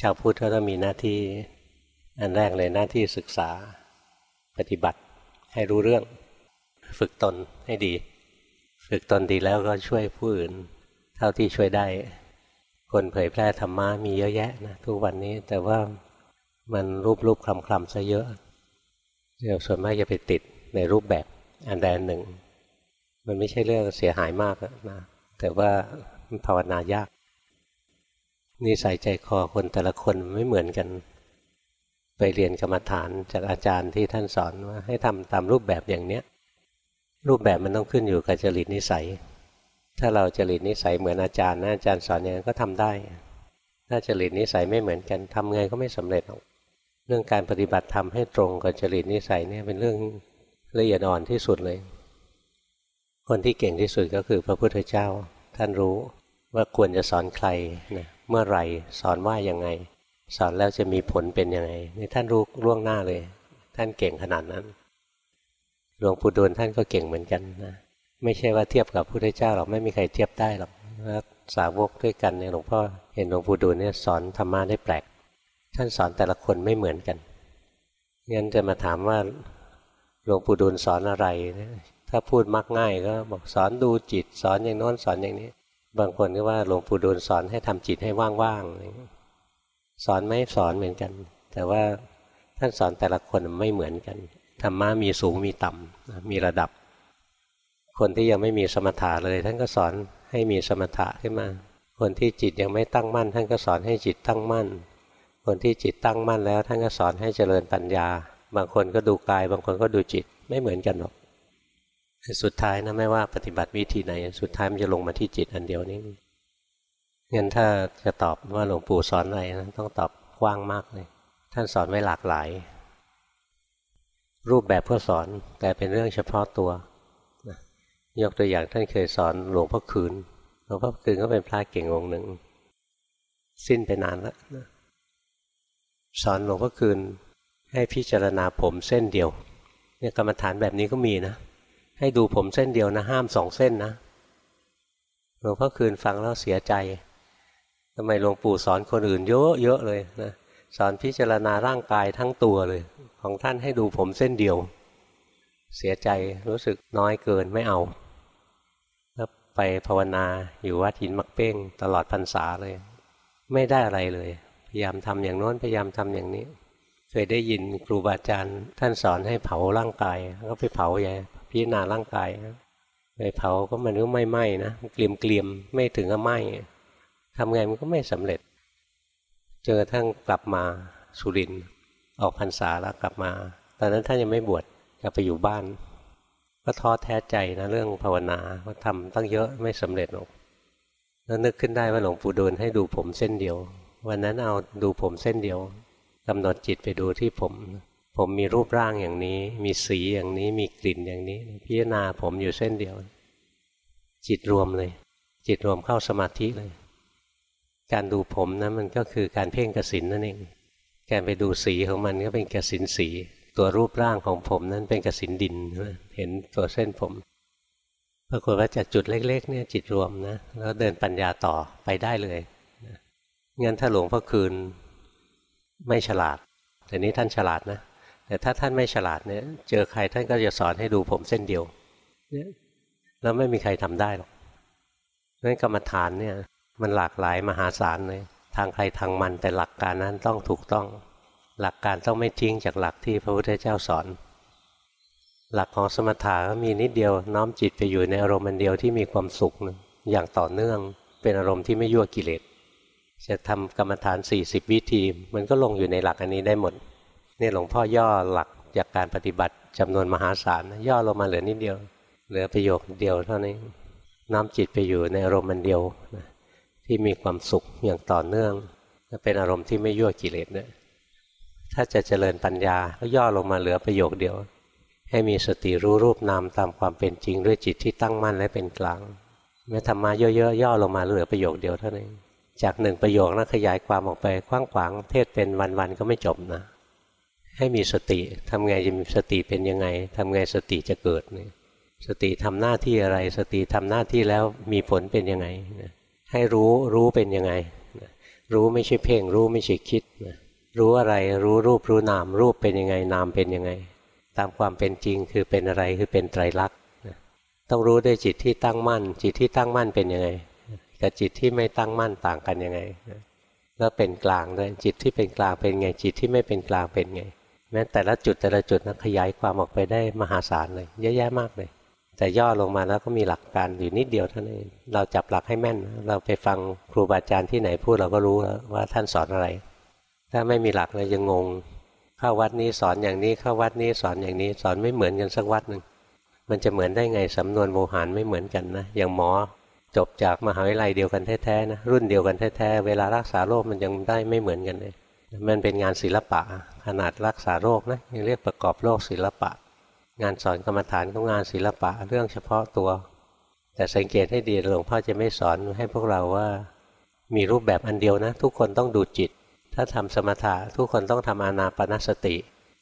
ชาวพุทธก็ต้องมีหน้าที่ อันแรกเลยหน้าที่ศึกษาปฏิบัติให้รู้เรื่อง ฝึกตนให้ดี ฝึกตนดีแล้วก็ช่วยผู้อื่น เท่าที่ช่วยได้ คนเผยแพร่ธรรมะมีเยอะแยะนะทุกวันนี้แต่ว่ามันรูปรูปคลำคลำซะเยอะเดี๋ยวส่วนมากจะไปติดในรูปแบบอันใดอันหนึ่ง มันไม่ใช่เรื่องเสียหายมากนะแต่ว่าภาวนายาก นิสัยใจคอคนแต่ละคนไม่เหมือนกัน ไปเรียนกรรมฐานจากอาจารย์ที่ท่านสอนว่าให้ทำตามรูปแบบอย่างเนี้ย รูปแบบมันต้องขึ้นอยู่กับจริตนิสัย ถ้าเราจริตนิสัยเหมือนอาจารย์นะอาจารย์สอนอย่างนั้นก็ทำได้ ถ้าจริตนิสัยไม่เหมือนกันทำไงก็ไม่สำเร็จหรอกเรื่องการปฏิบัติธรรมให้ตรงกับจริตนิสัยเนี่ยเป็นเรื่องละเอียดอ่อนที่สุดเลย คนที่เก่งที่สุดก็คือพระพุทธเจ้าท่านรู้ ว่าควรจะสอนใครนะเมื่อไหร่สอนว่ายังไง สอนแล้วจะมีผลเป็นยังไงนี่ท่านรู้ล่วงหน้าเลย ท่านเก่งขนาดนั้นหลวงปู่ดูลท่านก็เก่งเหมือนกันนะไม่ใช่ว่าเทียบกับพระพุทธเจ้าหรอกไม่มีใครเทียบได้หรอกสาวกด้วยกันเนี่ยหลวงพ่อเห็นหลวงปู่ดูลเนี่ยสอนธรรมะได้แปลก ท่านสอนแต่ละคนไม่เหมือนกันงั้นจะมาถามว่าหลวงปู่ดูลสอนอะไร ถ้าพูดมักง่ายก็บอกสอนดูจิต สอนอย่างโน้นสอนอย่างนี้ บางคนก็ว่าหลวงปู่ดูลสอนให้ทำจิตให้ว่างๆ สอนไม่สอนเหมือนกัน แต่ว่าท่านสอนแต่ละคนไม่เหมือนกัน ธรรมะมีสูงมีต่ำมีระดับ คนที่ยังไม่มีสมถะเลย ท่านก็สอนให้มีสมถะขึ้นมา คนที่จิตยังไม่ตั้งมั่น ท่านก็สอนให้จิตตั้งมั่น คนที่จิตตั้งมั่นแล้ว ท่านก็สอนให้เจริญปัญญา บางคนก็ดูกาย บางคนก็ดูจิตไม่เหมือนกันหรอก สุดท้ายนะไม่ว่าปฏิบัติวิธีไหน สุดท้ายมันจะลงมาที่จิตอันเดียวนี้งั้นถ้าจะตอบว่าหลวงปู่สอนอะไรนะต้องตอบกว้างมากเลย ท่านสอนไว้หลากหลาย รูปแบบเพื่อสอนแต่เป็นเรื่องเฉพาะตัวยกตัวอย่างท่านเคยสอนหลวงพ่อคืนหลวงพ่อคืนก็เป็นพระเก่งองค์หนึ่ง สิ้นไปนานแล้วสอนหลวงพ่อคืนให้พิจารณาผมเส้นเดียว เนี่ยกรรมฐานแบบนี้ก็มีนะ ให้ดูผมเส้นเดียวนะ ห้ามสองเส้นนะหลวงพ่อคืนฟังแล้วเสียใจทำไมหลวงปู่สอนคนอื่นเยอะเยอะเลยนะสอนพิจารณาร่างกายทั้งตัวเลย ของท่านให้ดูผมเส้นเดียว เสียใจรู้สึกน้อยเกินไม่เอาแล้วไปภาวนาอยู่วัดหินมักเป้งตลอดพรรษาเลย ไม่ได้อะไรเลย พยายามทำอย่างโน้นพยายามทำอย่างนี้ เคยได้ยินครูบาอาจารย์ท่านสอนให้เผาร่างกาย ก็ไปเผาใหญ่ พิจารณาร่างกายไปเผาก็มันก็ไม่ไหม้นะเกลียมเกลียมไม่ถึงกับไหม้ทำไงมันก็ไม่สำเร็จ เจอทั้งกลับมาสุรินออกพรรษาแล้วกลับมาตอนนั้นท่านยังไม่บวชกลับไปอยู่บ้าน ก็ท้อแท้ใจนะเรื่องภาวนาว่าทำตั้งเยอะไม่สำเร็จหรอกแล้วนึกขึ้นได้ว่าหลวงปู่ดูลให้ดูผมเส้นเดียว วันนั้นเอาดูผมเส้นเดียวกำหนดจิตไปดูที่ผม ผมมีรูปร่างอย่างนี้ มีสีอย่างนี้ มีกลิ่นอย่างนี้ พิจารณาผมอยู่เส้นเดียว จิตรวมเลย จิตรวมเข้าสมาธิเลย การดูผมนะมันก็คือการเพ่งกสินนั่นเอง การไปดูสีของมันก็เป็นกสินสี ตัวรูปร่างของผมนั้นเป็นกสินดิน เห็นตัวเส้นผมปรากฏว่าจากจุดเล็ก ๆ เนี่ยจิตรวมนะแล้วเดินปัญญาต่อไปได้เลยงั้นถ้าหลวงพ่อคืนไม่ฉลาดแต่นี้ท่านฉลาดนะ แต่ถ้าท่านไม่ฉลาดเนี่ย เจอใครท่านก็จะสอนให้ดูผมเส้นเดียวเนี่ยแล้วไม่มีใครทำได้หรอกนั้นกรรมฐานเนี่ย มันหลากหลายมหาศาลเลย ทางใครทางมันแต่หลักการนั้นต้องถูกต้อง หลักการต้องไม่ทิ้งจากหลักที่พระพุทธเจ้าสอน หลักของสมถะก็มีนิดเดียวน้อมจิตไปอยู่ในอารมณ์เดียวที่มีความสุขอย่างต่อเนื่องเป็นอารมณ์ที่ไม่ยั่วกิเลสจะทำกรรมฐาน 40 วิธี มันก็ลงอยู่ในหลักอันนี้ได้หมด นี่หลวงพ่อย่อหลักจากการปฏิบัติจำนวนมหาศาลย่อลงมาเหลือนิดเดียว เหลือประโยคเดียวเท่านี้น้อมจิตไปอยู่ในอารมณ์มันเดียวนะที่มีความสุขอย่างต่อเนื่องเป็นอารมณ์ที่ไม่ยั่วกิเลสเนี่ยถ้าจะเจริญปัญญาก็ย่อลงมาเหลือประโยคเดียว ให้มีสติรู้รูปนามตามความเป็นจริงด้วยจิตที่ตั้งมั่นและเป็นกลางแม้ธรรมะเยอะๆย่อลงมาเหลือประโยคเดียวเท่านั้นจากหนึ่งประโยคนั้นขยายความออกไปกว้างขวางเทศเป็นวันๆก็ไม่จบนะ ให้มีสติทำไงจะมีสติเป็นยังไงทำไงสติจะเกิดเนี่ยสติทำหน้าที่อะไร สติทำหน้าที่แล้วมีผลเป็นยังไงให้รู้รู้เป็นยังไงรู้ไม่ใช่เพ่ง รู้ไม่ใช่คิดนะรู้อะไรรู้รูปรู้นาม รูปเป็นยังไง นามเป็นยังไง ตามความเป็นจริงคือเป็นอะไรคือเป็นไตรลักษณ์ต้องรู้ด้วยจิตที่ตั้งมั่น จิตที่ตั้งมั่นเป็นยังไงกับจิตที่ไม่ตั้งมั่นต่างกันยังไงแล้วเป็นกลางด้วยจิตที่เป็นกลางเป็นไง จิตที่ไม่เป็นกลางเป็นไง แม้แต่ละจุดแต่ละจุดนะขยายความออกไปได้มหาศาลเลยเยอะแยะมากเลย แต่ย่อลงมาแล้วก็มีหลักการอยู่นิดเดียวเท่านั้นเราจับหลักให้แม่น เราไปฟังครูบาอาจารย์ที่ไหนพูดเราก็รู้แล้วว่าท่านสอนอะไร ถ้าไม่มีหลักเราจะงงเข้าวัดนี้สอนอย่างนี้เข้าวัดนี้สอนอย่างนี้สอนไม่เหมือนกันสักวัดหนึ่งมันจะเหมือนได้ไงสำนวนโมหารไม่เหมือนกันนะอย่างหมอจบจากมหาวิทยาลัยเดียวกันแท้ๆนะรุ่นเดียวกันแท้ๆเวลารักษาโรคมันยังได้ไม่เหมือนกันเลย มันเป็นงานศิลปะ ขนาดรักษาโรคนะยังเรียกประกอบโรคศิลปะ งานสอนกรรมฐานก็งานศิลปะเรื่องเฉพาะตัว แต่สังเกตให้ดีหลวงพ่อจะไม่สอนให้พวกเราว่ามีรูปแบบอันเดียวนะ ทุกคนต้องดูจิต ถ้าทำสมถะทุกคนต้องทำอานาปนสติ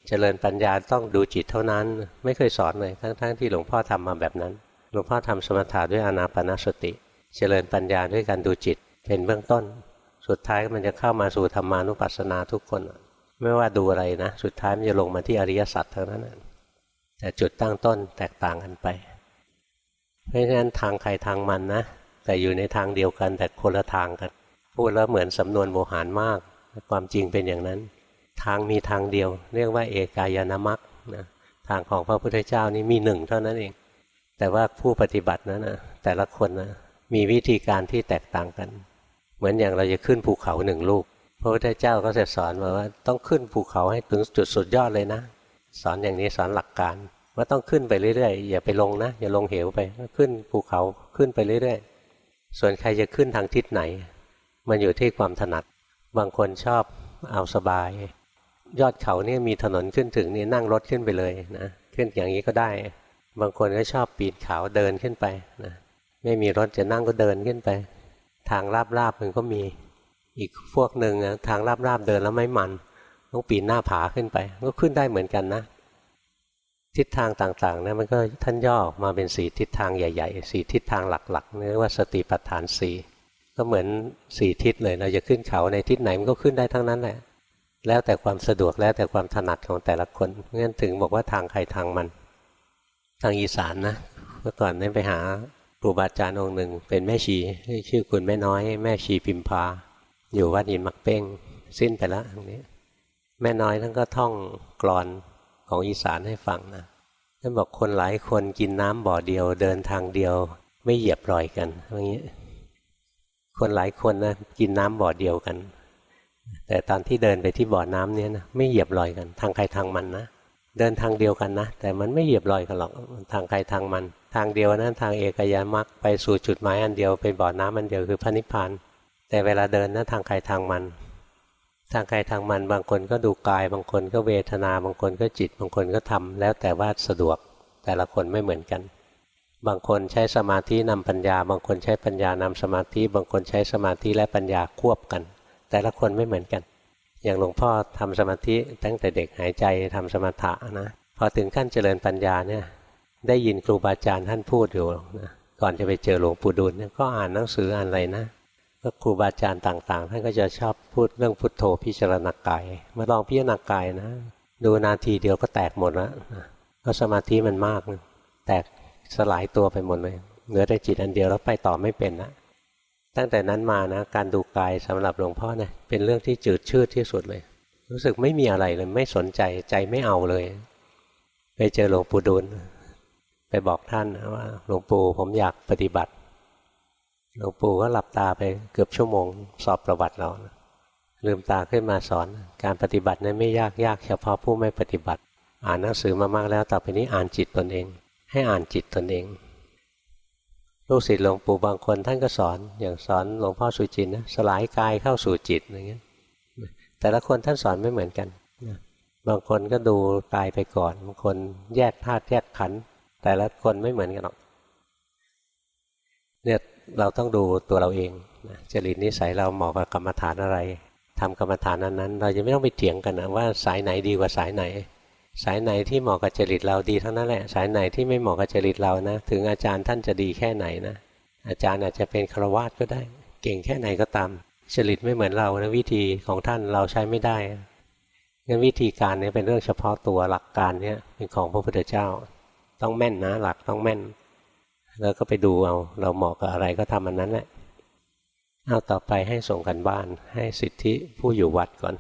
เจริญปัญญาต้องดูจิตเท่านั้น ไม่เคยสอนเลยทั้งๆทที่หลวงพ่อทำมาแบบนั้น หลวงพ่อทำสมถะด้วยอานาปนสติเจริญปัญญาด้วยการดูจิตเป็นเบื้องต้น สุดท้ายมันจะเข้ามาสู่ธรรมานุปัสสนาทุกคน ไม่ว่าดูอะไรนะ สุดท้ายมันจะลงมาที่อริยสัจทั้งนั้นแต่จุดตั้งต้นแตกต่างกันไป เพราะฉะนั้นทางใครทางมันนะ แต่อยู่ในทางเดียวกันแต่คนละทางกัน พูดแล้วเหมือนสำนวนโมหารมาก ความจริงเป็นอย่างนั้น ทางมีทางเดียว เรียกว่าเอกายนามัคนะทางของพระพุทธเจ้านี่มีหนึ่งเท่านั้นเอง แต่ว่าผู้ปฏิบัตินั้นนะแต่ละคนนะมีวิธีการที่แตกต่างกัน เหมือนอย่างเราจะขึ้นภูเขาหนึ่งลูกพระพุทธเจ้าก็จะสอนมาว่าต้องขึ้นภูเขาให้ถึงจุดสุดยอดเลยนะ สอนอย่างนี้สอนหลักการ ว่าต้องขึ้นไปเรื่อยๆอย่าไปลงนะอย่าลงเหวไปขึ้นภูเขาขึ้นไปเรื่อยๆ ส่วนใครจะขึ้นทางทิศไหน มันอยู่ที่ความถนัด บางคนชอบเอาสบาย ยอดเขาเนี่ยมีถนนขึ้นถึงนี่นั่งรถขึ้นไปเลยนะขึ้นอย่างนี้ก็ได้ บางคนก็ชอบปีนเขาเดินขึ้นไปนะไม่มีรถจะนั่งก็เดินขึ้นไป ทางราบๆมันก็มีอีกพวกหนึ่งทางราบๆเดินแล้วไม่มัน ต้องปีนหน้าผาขึ้นไป ก็ขึ้นได้เหมือนกันนะ ทิศทางต่างๆนะมันก็ท่านย่อมาเป็นสีทิศทางใหญ่ๆสีทิศทางหลักๆเรียกว่าสติปัฏฐานสีก็เหมือนสี่ทิศเลยเราจะขึ้นเขาในทิศไหนมันก็ขึ้นได้ทั้งนั้นแหละแล้วแต่ความสะดวกแล้วแต่ความถนัดของแต่ละคนงั้นถึงบอกว่าทางใครทางมัน ทางอีสานนะเมื่อก่อนนี่ไปหา รูบาอาจารย์องค์หนึ่ง เป็นแม่ชีชื่อคุณแม่น้อย แม่ชีพิมพา อยู่วัดอินมักเป้ง สิ้นไปแล้วตรงนี้ แม่น้อยท่านก็ท่องกรอนของอีสานให้ฟังนะท่านบอกคนหลายคนกินน้ำบ่อเดียว เดินทางเดียว ไม่เหยียบรอยกันอย่างนี้ คนหลายคนนะกินน้ำบ่อเดียวกัน แต่ตอนที่เดินไปที่บ่อน้ำเนี้ยนะไม่เหยียบรอยกัน ทางใครทางมันนะ เดินทางเดียวกันนะ แต่มันไม่เหยียบรอยกันหรอกทางใครทางมัน ทางเดียวนั้นทางเอกยามักไปสู่จุดหมายอันเดียวเป็นบ่อน้ำอันเดียวคือพระนิพพานแต่เวลาเดินนะทางใครทางมัน ทางใครทางมันบางคนก็ดูกาย บางคนก็เวทนา บางคนก็จิต บางคนก็ทำแล้วแต่ว่าสะดวกแต่ละคนไม่เหมือนกัน บางคนใช้สมาธินำปัญญา บางคนใช้ปัญญานำสมาธิ บางคนใช้สมาธิและปัญญาควบกัน แต่ละคนไม่เหมือนกัน อย่างหลวงพ่อทำสมาธิตั้งแต่เด็กหายใจทำสมถะนะพอถึงขั้นเจริญปัญญาเนี่ยได้ยินครูบาอาจารย์ท่านพูดอยู่นะก่อนจะไปเจอหลวงปู่ดูลเนี่ยก็อ่านหนังสืออ่านอะไรนะก็ครูบาอาจารย์ต่างๆ ท่านก็จะชอบพูดเรื่องพุทโธพิจารณากาย มาลองพิจารณากายนะ ดูนาทีเดียวก็แตกหมดแล้วเพราะสมาธิมันมาก แตกสลายตัวไปหมดเลยเหลือแต่จิตอันเดียวแล้วไปต่อไม่เป็นนะ ตั้งแต่นั้นมานะการดูกายสำหรับหลวงพ่อเนี่ยเป็นเรื่องที่จืดชืดที่สุดเลย รู้สึกไม่มีอะไรเลยไม่สนใจใจไม่เอาเลย ไปเจอหลวงปู่ดูลไปบอกท่านว่า หลวงปู่ผมอยากปฏิบัติ หลวงปู่ก็หลับตาไปเกือบชั่วโมง สอบประวัติเราลืมตาขึ้นมาสอน การปฏิบัตินั้นไม่ยากยากเฉพาะผู้ไม่ปฏิบัติ อ่านหนังสือมามากแล้วต่อไปนี้อ่านจิตตนเอง ให้อ่านจิตตนเอง ลูกศิษย์หลวงปู่บางคนท่านก็สอน อย่างสอนหลวงพ่อสุจินนะสลายกายเข้าสู่จิตอย่างเงี้ยแต่ละคนท่านสอนไม่เหมือนกันบางคนก็ดูกายไปก่อนบางคนแยกธาตุแยกขันธ์แต่ละคนไม่เหมือนกันหรอกเนี่ยเราต้องดูตัวเราเองจริตนิสัยเราเหมาะกับกรรมฐานอะไรทำกรรมฐานนั้นนั้นเราจะไม่ต้องไปเถียงกันนะว่าสายไหนดีกว่าสายไหน สายไหนที่เหมาะกับจริตเราดีทั้งนั้นแหละ สายไหนที่ไม่เหมาะกับจริตเรานะ ถึงอาจารย์ท่านจะดีแค่ไหนนะ อาจารย์อาจจะเป็นครวาสก็ได้ เก่งแค่ไหนก็ตาม จริตไม่เหมือนเรานะวิธีของท่านเราใช้ไม่ได้งั้นวิธีการนี้เป็นเรื่องเฉพาะตัวหลักการเนี้ยเป็นของพระพุทธเจ้า ต้องแม่นนะหลักต้องแม่น แล้วก็ไปดูเอาเราเหมาะกับอะไรก็ทำอันนั้นแหละเอาต่อไปให้ส่งกันบ้านให้สิทธิผู้อยู่วัดก่อน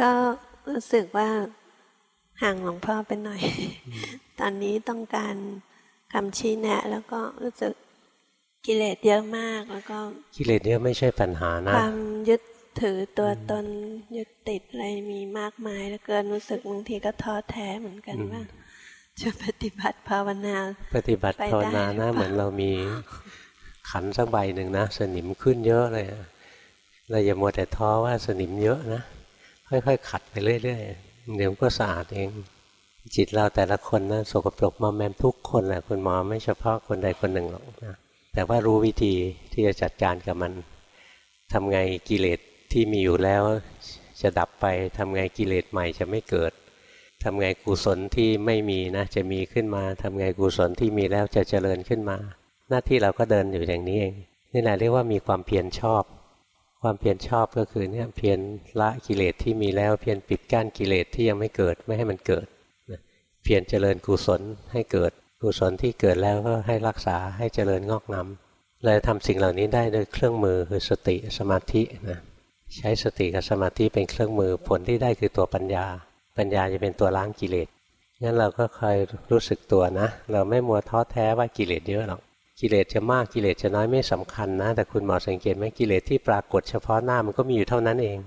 ก็ รู้สึกว่าห่างหลวงพ่อไปหน่อย ตอนนี้ต้องการคำชี้แนะ แล้วก็รู้สึกกิเลสเยอะมากแล้วก็กิเลสเยอะไม่ใช่ปัญหานะความยึดถือตัวตนยึดติดอะไรมีมากมายแล้วเกินรู้สึกบางทีก็ท้อแท้เหมือนกันว่าจะปฏิบัติภาวนา ปฏิบัติภาวนานะเหมือนเรามีขันสักใบหนึ่งนะ สนิมขึ้นเยอะเลยเราอย่ามัวแต่ท้อว่าสนิมเยอะนะ ค่อยๆขัดไปเรื่อยๆเดี๋ยวก็สะอาดเอง จิตเราแต่ละคนนะสกปรกมาแมมทุกคนแหละคุณหมอไม่เฉพาะคนใดคนหนึ่งหรอกนะแต่ว่ารู้วิธีที่จะจัดการกับมันทำไงกิเลสที่มีอยู่แล้ว จะดับไปทำไงกิเลสใหม่จะไม่เกิดทำไงกุศลที่ไม่มีนะจะมีขึ้นมาทำไงกุศลที่มีแล้วจะเจริญขึ้นมา หน้าที่เราก็เดินอยู่อย่างนี้เองนี่แหละเรียกว่ามีความเพียรชอบ ความเพียรชอบก็คือเนี่ยเพียรละกิเลสที่มีแล้วเพียรปิดกั้นกิเลสที่ยังไม่เกิดไม่ให้มันเกิดเพียรเจริญกุศลให้เกิดกุศลที่เกิดแล้วก็ให้รักษาให้เจริญงอกงามเราจะทำสิ่งเหล่านี้ได้โดยเครื่องมือคือสติสมาธินะใช้สติกับสมาธิเป็นเครื่องมือผลที่ได้คือตัวปัญญา ปัญญาจะเป็นตัวล้างกิเลสงั้นเราก็คอยรู้สึกตัวนะ เราไม่มัวท้อแท้ว่ากิเลสเยอะหรอก กิเลสจะมากกิเลสจะน้อยไม่สำคัญนะ แต่คุณหมอสังเกตไหมกิเลสที่ปรากฏเฉพาะหน้ามันก็มีอยู่เท่านั้นเอง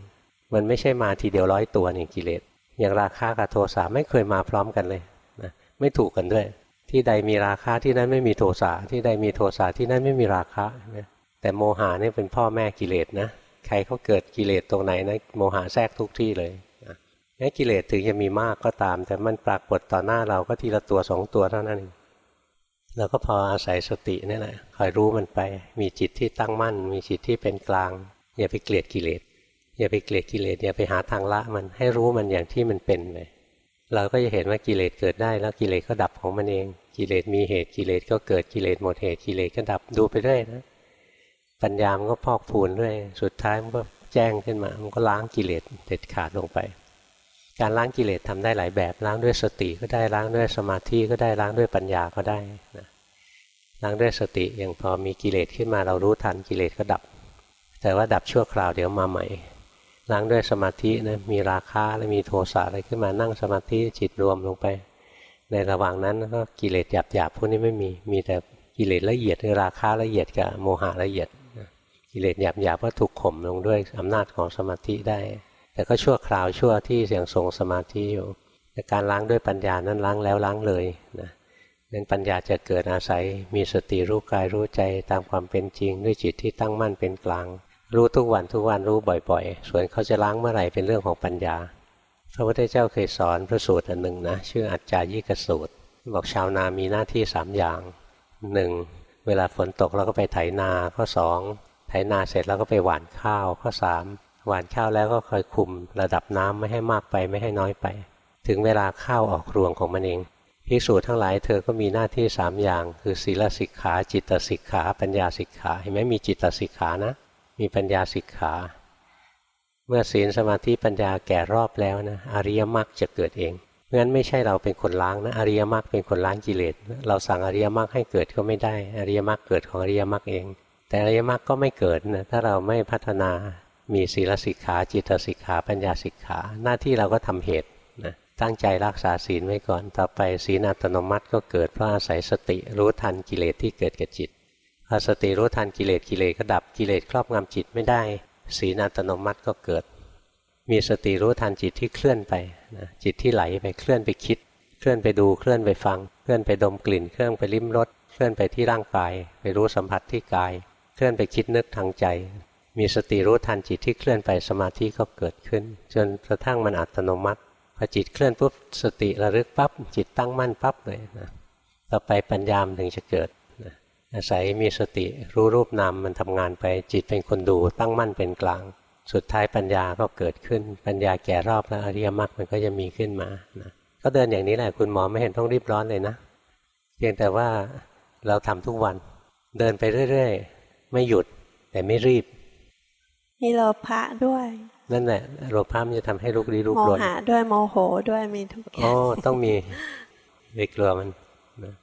มันไม่ใช่มาทีเดียวร้อยตัวนี่กิเลสอย่างราคากับโทสะไม่เคยมาพร้อมกันเลยนะไม่ถูกกันด้วย ที่ใดมีราคะที่นั้นไม่มีโทสะที่ใดมีโทสะที่นั้นไม่มีราคะนะแต่โมหะนี่เป็นพ่อแม่กิเลสนะใครเขาเกิดกิเลสตรงไหนนะโมหะแทรกทุกที่เลยนะงั้นกิเลสถึงจะมีมากก็ตาม แต่มันปรากฏต่อหน้าเราก็ทีละตัวสองตัวเท่านั้นเอง เราก็พออาศัยสตินี่แหละคอยรู้มันไป มีจิตที่ตั้งมั่น มีจิตที่เป็นกลาง อย่าไปเกลียดกิเลสอย่าไปเกลียดกิเลสอย่าไปหาทางละมันให้รู้มันอย่างที่มันเป็นไปเราก็จะเห็นว่ากิเลสเกิดได้แล้วกิเลสก็ดับของมันเอง กิเลสมีเหตุกิเลสก็เกิดกิเลสหมดเหตุกิเลสก็ดับดูไปเรื่อยนะปัญญามันก็พอกพูนเรื่อยสุดท้ายมันก็แจ้งขึ้นมา มันก็ล้างกิเลสเด็ดขาดลงไป การล้างกิเลสทำได้หลายแบบ ล้างด้วยสติก็ได้ล้างด้วยสมาธิก็ได้ล้างด้วยปัญญาก็ได้นะล้างด้วยสติอย่างพอมีกิเลสขึ้นมาเรารู้ทันกิเลสก็ดับ แต่ว่าดับชั่วคราวเดี๋ยวมาใหม่ล้างด้วยสมาธินะมีราคะและมีโทสะอะไรขึ้นมานั่งสมาธิจิตรวมลงไป ในระหว่างนั้นก็กิเลสหยาบหยาบพวกนี้ไม่มีมีแต่กิเลสละเอียดคือราคะละเอียดกับโมหะละเอียดกิเลสหยาบหยาบก็ถูกข่มลงด้วยอำนาจของสมาธิได้ แต่ก็ชั่วคราวชั่วที่เสียงทรงสมาธิอยู่ แต่การล้างด้วยปัญญานั้นล้างแล้วล้างเลยนะนั้นปัญญาจะเกิดอาศัยมีสติรู้กายรู้ใจตามความเป็นจริง ด้วยจิตที่ตั้งมั่นเป็นกลาง รู้ทุกวันทุกวันรู้บ่อยๆ ส่วนเขาจะล้างเมื่อไหร่เป็นเรื่องของปัญญา พระพุทธเจ้าเคยสอนพระสูตรอันหนึ่งนะชื่ออัจจายิกสูตร บอกชาวนามีหน้าที่สามอย่างหนึ่งเวลาฝนตกเราก็ไปไถนาข้อสองไถนาเสร็จแล้วก็ไปหว่านข้าวข้อสาม หวานข้าวแล้วก็คอยคุมระดับน้ำไม่ให้มากไปไม่ให้น้อยไป ถึงเวลาข้าวออกรวงของมันเองพิสูจน์ทั้งหลายเธอก็มีหน้าที่สามอย่าง คือศีลสิกขา จิตสิกขา ปัญญาสิกขาเห็นไหมมีจิตสิกขานะ มีปัญญาสิกขา เมื่อศีลสมาธิปัญญาแก่รอบแล้วนะอริยมรรคจะเกิดเองเพราะฉะนั้นไม่ใช่เราเป็นคนล้างนะอริยมรรคเป็นคนล้างกิเลสเราสั่งอริยมรรคให้เกิดก็ไม่ได้ อริยมรรคเกิดของอริยมรรคเอง แต่อริยมรรคก็ไม่เกิดนะถ้าเราไม่พัฒนา มีศีลสิกขาจิตสิกขาปัญญาสิกขาหน้าที่เราก็ทำเหตุนะตั้งใจรักษาศีลไว้ก่อน ต่อไปศีลอัตโนมัติก็เกิดเพราะอาศัยสติรู้ทันกิเลสที่เกิดกับจิตพอสติรู้ทันกิเลสกิเลสก็ดับกิเลสครอบงำจิตไม่ได้สีนัตโนมัติก็เกิด มีสติรู้ทันจิตที่เคลื่อนไปนะจิตที่ไหลไปเคลื่อนไปคิด เคลื่อนไปดูเคลื่อนไปฟัง เคลื่อนไปดมกลิ่น เคลื่อนไปลิ้มรสเคลื่อนไปที่ร่างกาย ไปรู้สัมผัสที่กาย เคลื่อนไปคิดนึกทางใจ มีสติรู้ทันจิตที่เคลื่อนไปสมาธิก็เกิดขึ้น จนกระทั่งมันอัตโนมัติพอจิตเคลื่อนปุ๊บสติระลึกปั๊บจิตตั้งมั่นปั๊บเลยนะต่อไปปัญญามถึงจะเกิดอาศัยมีสติรู้รูปนามมันทำงานไปจิตเป็นคนดูตั้งมั่นเป็นกลาง สุดท้ายปัญญาก็เกิดขึ้น ปัญญาแก่รอบแล้วอริยมรรคมันก็จะมีขึ้นมานะก็เดินอย่างนี้แหละคุณหมอไม่เห็นต้องรีบร้อนเลยนะเพียงแต่ว่าเราทำทุกวันเดินไปเรื่อย ๆ ไม่หยุดแต่ไม่รีบ มีโลภะด้วย นั่นแหละโลภะมันจะทำให้ลุกลี้ลุกโมลนหะด้วยโมโหด้วยมีทุกออ๋อย่างต้องมีไปกลัวมันนะ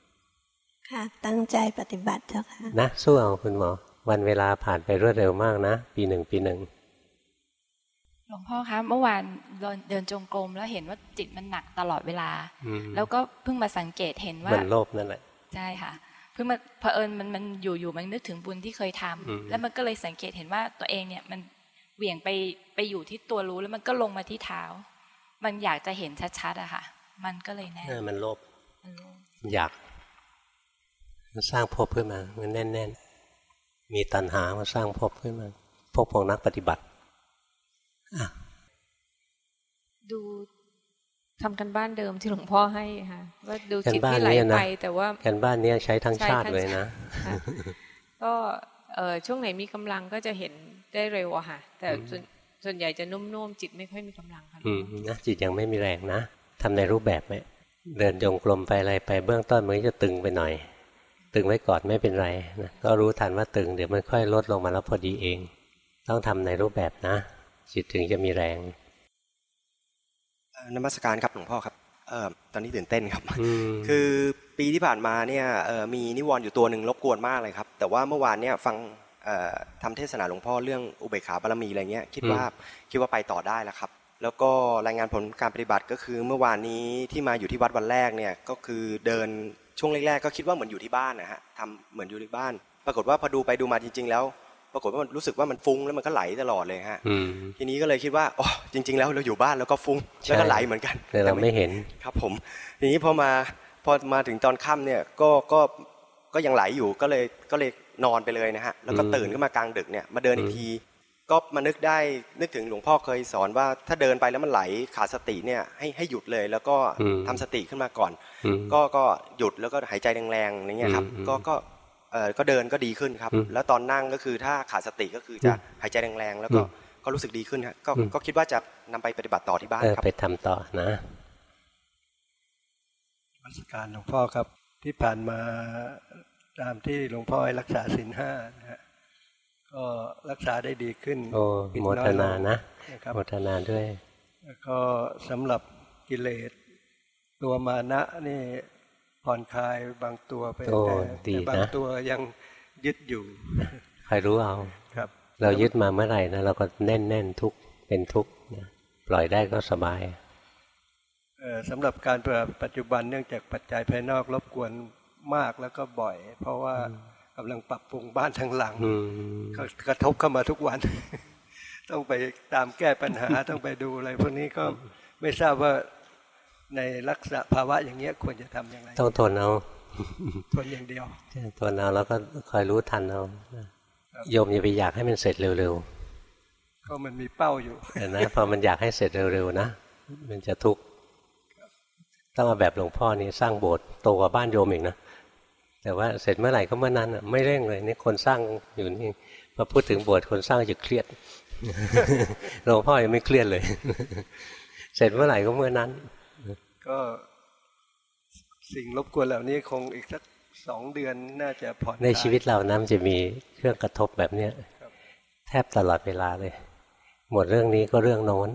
ค่ะตั้งใจปฏิบัติเจ้าค่ะนะสู้เอาคุณหมอ วันเวลาผ่านไปรวดเร็วมากนะ ปีหนึ่งปีหนึ่งหลวงพ่อคะเมื่อวานเดินเดินจงกรมแล้วเห็นว่าจิตมันหนักตลอดเวลาอืมแล้วก็เพิ่งมาสังเกตเห็นว่ามันโลภนั่นแหละใช่ค่ะเพิ่งมาเผอิญมันมันอยู่อยู่มันนึกถึงบุญที่เคยทำอืมแล้วมันก็เลยสังเกตเห็นว่าตัวเองเนี่ยมันเหวี่ยงไปไปอยู่ที่ตัวรู้แล้วมันก็ลงมาที่เท้า มันอยากจะเห็นชัดๆอะค่ะ มันก็เลยแน่เออมันโลภมันรู้อยากมันสร้างภพขึ้นมา มันแน่นๆ มีตัณหามาสร้างภพขึ้นมาภพของนักปฏิบัติอะดู ทำกันบ้านเดิมที่หลวงพ่อให้ค่ะว่าดูกันจิตบ้านที่ไหลเนี่ยนะไปแต่ว่ากันบ้านเนี้ยใช้ทั้งใช้ชาติทั้งเลยนะค่ะก็เออช่วงไหนมีกำลังก็จะเห็นได้เร็วอะค่ะ แต่ส่วนส่วนใหญ่จะนุ่มๆจิตไม่ค่อยมีกำลังค่ะอืมนะจิตยังไม่มีแรงนะทำในรูปแบบไหมเดินจงกรมไปอะไรไปเบื้องต้นมันก็จะตึงไปหน่อย ตึงไว้ก่อนไม่เป็นไรนะก็รู้ทันว่าตึงเดี๋ยวมันค่อยลดลงมาแล้วพอดีเอง ต้องทำในรูปแบบนะ จิตถึงจะมีแรงเอ่อ นมัสการครับหลวงพ่อครับเอ่อตอนนี้ตื่นเต้นครับอืมคือปีที่ผ่านมาเนี่ยเอ่อมีนิวรณ์อยู่ตัวหนึ่งรบกวนมากเลยครับ แต่ว่าเมื่อวานเนี่ยฟังเอ่อทำเทศนาหลวงพ่อเรื่องอุเบกขาบารมีอะไรเงี้ยคิดว่าคิดว่าไปต่อได้แล้วครับ แล้วก็รายงานผลการปฏิบัติก็คือเมื่อวานนี้ที่มาอยู่ที่วัดวันแรกเนี่ยก็คือเดินช่วงแรกๆก็คิดว่าเหมือนอยู่ที่บ้านนะฮะทำเหมือนอยู่ที่บ้าน ปรากฏว่าพอดูไปดูมาจริง ๆ แล้ว ปรากฏว่ามันรู้สึกว่ามันฟุ้งแล้วมันก็ไหลตลอดเลยฮะอืมทีนี้ก็เลยคิดว่าอ๋อจริง ๆ แล้วเราอยู่บ้านแล้วก็ฟุ้งแล้วก็ไหลเหมือนกันแต่เราไม่เห็นครับผม ทีนี้พอมาพอมาถึงตอนค่ำเนี่ยก็ก็ก็ยังไหลอยู่ก็เลยก็เลยนอนไปเลยนะฮะแล้วก็อืมตื่นขึ้นมากลางดึกเนี่ยมาเดินอีอืกมทีก็มานึกได้นึกถึงหลวงพ่อเคยสอนว่าถ้าเดินไปแล้วมันไหลขาดสติเนี่ยให้ให้หยุดเลยแล้วก็ทำสติขึ้นมาก่อนอืมก็ก็หยุดแล้วก็หายใจแรงๆอย่างเงี้ยครับอืมก็ก็เออ ก็เดินก็ดีขึ้นครับอืมแล้วตอนนั่งก็คือถ้าขาดสติก็คือจะอืมหายใจแรงๆแล้วก็อืมก็รู้สึกดีขึ้นฮะก็อืมก็คิดว่าจะนำไปปฏิบัติต่อที่บ้านเออครับไปทำต่อนะนมัสการหลวงพ่อครับที่ผ่านมาตามที่หลวงพ่อให้รักษาศีลห้านะฮะก็รักษาได้ดีขึ้นโอ้ผิดโมน้ทอยลนางนะนะครับโมทนาด้วย แล้วก็สำหรับกิเลสตัวมานะนี่ ผ่อนคลายบางตัวไปโอ้แต่ดีแต่บางนะตัวยังยึดอยู่ใครรู้เอาครับ เรายึดมาเมื่อไหร่นะเราก็แน่นแน่นๆทุกข์เป็นทุกข์นะปล่อยได้ก็สบายเอ่อสำหรับการปฏิบัติปัจจุบันเนื่องจากปัจจัยภายนอกรบกวนมากแล้วก็บ่อย เพราะว่ากำลังปรับปรุงบ้านทั้งหลังอืมก็กระทบเข้ามาทุกวัน ต้องไปตามแก้ปัญหาต้องไปดูอะไรพวกนี้ก็ไม่ทราบว่า ในลักษณะภาวะอย่างเงี้ยควรจะทำอย่างไรต้องทนเอาทนอย่างเดียวทนเอาแล้วก็คอยรู้ทันเอาโยมอย่าไปอยากให้มันเสร็จเร็วก็มันมีเป้าอยู่ๆแต่นะพอมันอยากให้เสร็จเร็วๆนะมันจะทุกข์ต้องเอาแบบหลวงพ่อนี่สร้างโบสถ์โตกว่าบ้านโยมอีกนะแต่ว่าเสร็จเมื่อไหร่ก็เมื่อนั้นอะไม่เร่งเลยนี่คนสร้างอยู่นี่พอพูดถึงโบสถ์คนสร้างจะเครียดหลวงพ่อยังไม่เครียดเลย เสร็จเมื่อไหร่ก็เมื่อนั้น ก็สิ่งรบกวนเหล่านี้คงอีกสักสองเดือนน่าจะผ่อนในคลายชีวิตเรานะมันจะมีเครื่องกระทบแบบเนี้ยครับแทบตลอดเวลาเลย หมดเรื่องนี้ก็เรื่องโน้น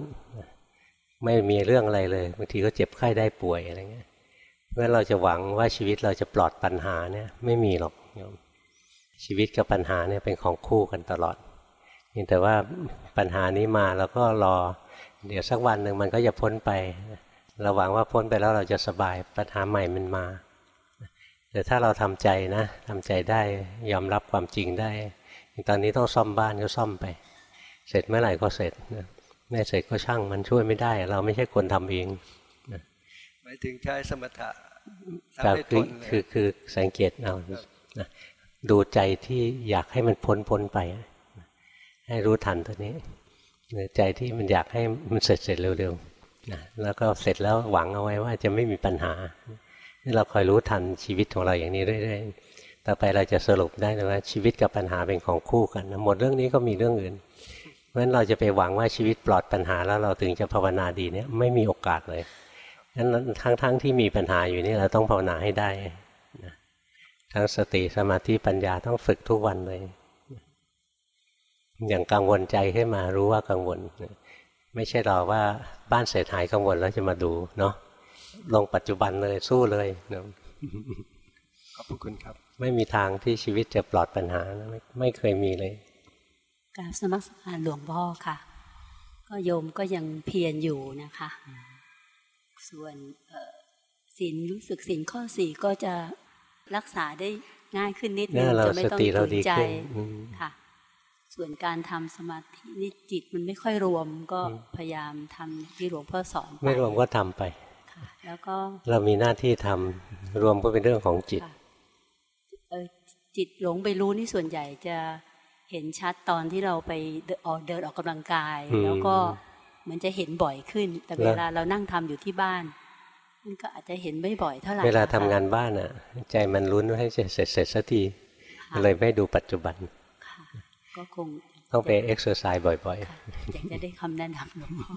ไม่มีเรื่องอะไรเลยบางทีก็เจ็บไข้ได้ป่วยอะไรเงี้ยเมื่อเราจะหวังว่าชีวิตเราจะปลอดปัญหาเนี่ย ไม่มีหรอกโยมชีวิตกับปัญหาเนี่ยเป็นของคู่กันตลอดเพียงแต่ว่าปัญหานี้มาเราก็รอ เดี๋ยวสักวันหนึ่งมันก็จะพ้นไป เราหวังว่าพ้นไปแล้วเราจะสบายปัญหาใหม่มันมา แต่ถ้าเราทำใจนะทำใจได้ยอมรับความจริงได้ ตอนนี้ต้องซ่อมบ้านก็ซ่อมไป เสร็จเมื่อไหร่ก็เสร็จนะไม่เสร็จก็ช่างมันช่วยไม่ได้ เราไม่ใช่คนทำเองหมายถึงใช้สมถะแต่ทำให้ทคือนเลยคือคือสังเกตเอานะดูใจที่อยากให้มันพ้นพ้นไปนะให้รู้ทันตัวนี้หรือใจที่มันอยากให้มันเสร็จเสร็จเร็วๆ นะแล้วก็เสร็จแล้วหวังเอาไว้ว่าจะไม่มีปัญหานี่เราคอยรู้ทันชีวิตของเราอย่างนี้เรื่อยๆ ต่อไปเราจะสรุปได้เลยว่าชีวิตกับปัญหาเป็นของคู่กันหมดเรื่องนี้ก็มีเรื่องอื่น เพราะฉะนั้นเราจะไปหวังว่าชีวิตปลอดปัญหาแล้วเราถึงจะภาวนาดีเนี่ยไม่มีโอกาสเลยงั้นทั้งๆที่มีปัญหาอยู่นี่เราต้องภาวนาให้ได้นะทั้งสติสมาธิปัญญาต้องฝึกทุกวันเลย อย่างกังวลใจขึ้นมารู้ว่ากังวล ไม่ใช่รอว่าบ้านเสร็จหายกังวลแล้วจะมาดูเนาะลงปัจจุบันเลยสู้เลยเนาะขอบพระคุณครับ ไม่มีทางที่ชีวิตจะปลอดปัญหานะไม่ไม่เคยมีเลยกราบสมัครการหลวงพ่อค่ะ ก็โยมก็ยังเพียรอยู่นะคะ ส่วนศีลรู้สึกศีลข้อสี่ก็จะรักษาได้ง่ายขึ้นนิดนึงน่าเราจะไม่ต้องสติเราฝืนดีใจขึ้นอืมค่ะ ส่วนการทำสมาธินี่จิตมันไม่ค่อยรวมก็พยายามทำที่หลวงพ่อสอนปไม่รวมก็ทำไปค่ะแล้วก็เรามีหน้าที่ทำรวมก็เป็นเรื่องของจิตค่ะเอ่อจิตหลงไปรู้นี่ส่วนใหญ่จะเห็นชัดตอนที่เราไปเดินออกเดินออกกำลังกายอืมแล้วก็เหมือนจะเห็นบ่อยขึ้น แต่แล้วเวลาเรานั่งทำอยู่ที่บ้านมันก็อาจจะเห็นไม่บ่อยเท่าไหร่เวลาทำค่ะงานบ้านอะ ใจมันลุ้นให้เสร็จเสร็จเสร็จสักทีค่ะเลยไม่ดูปัจจุบันค่ะ ก็คงต้องไปเอ็กซ์ไซส์บ่อยค่ะอยากจะได้คำแนะนำหลวงพ่อ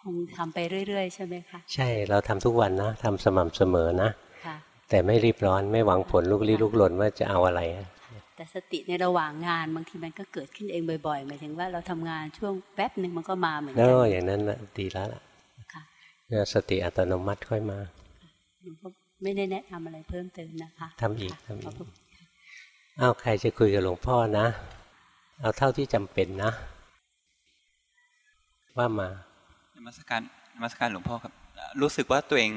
คงทำไปเรื่อย ๆ ใช่ไหมคะๆใช่เราทำทุกวันนะทำสม่ำเสมอนะค่ะแต่ไม่รีบร้อนไม่หวังผลลุกลี้ลุกลนว่าจะเอาอะไรอะแต่สติในระหว่างงานบางทีมันก็เกิดขึ้นเองบ่อยๆหมายถึงว่าเราทำงานช่วงแป๊บหนึ่งมันก็มาเหมือนแล้กัวนอย่างนั้นน่ะดีแล้วล่ะค่ะเนี่ยสติอัตโนมัติค่อยมาหลวงพ่อไม่ได้แนะนำอะไรเพิ่มเติมนะคะทำอีกค่ะทำอีกขอบคุณอ้าวใครจะคุยกับหลวงพ่อนะ เอาเท่าที่จำเป็นนะ ว่ามานมัสการนมัสการหลวงพ่อครับ รู้สึกว่าตัวเอง